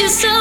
you so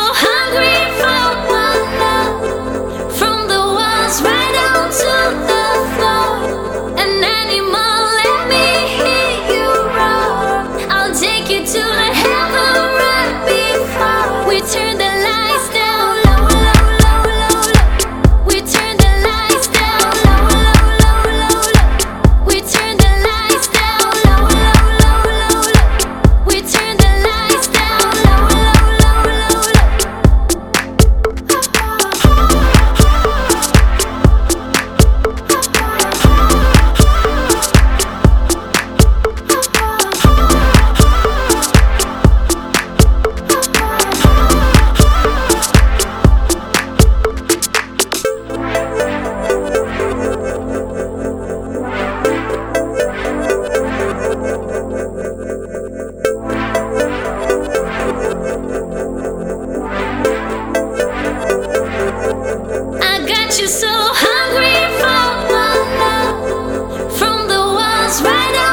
You're so hungry for my love from the ones right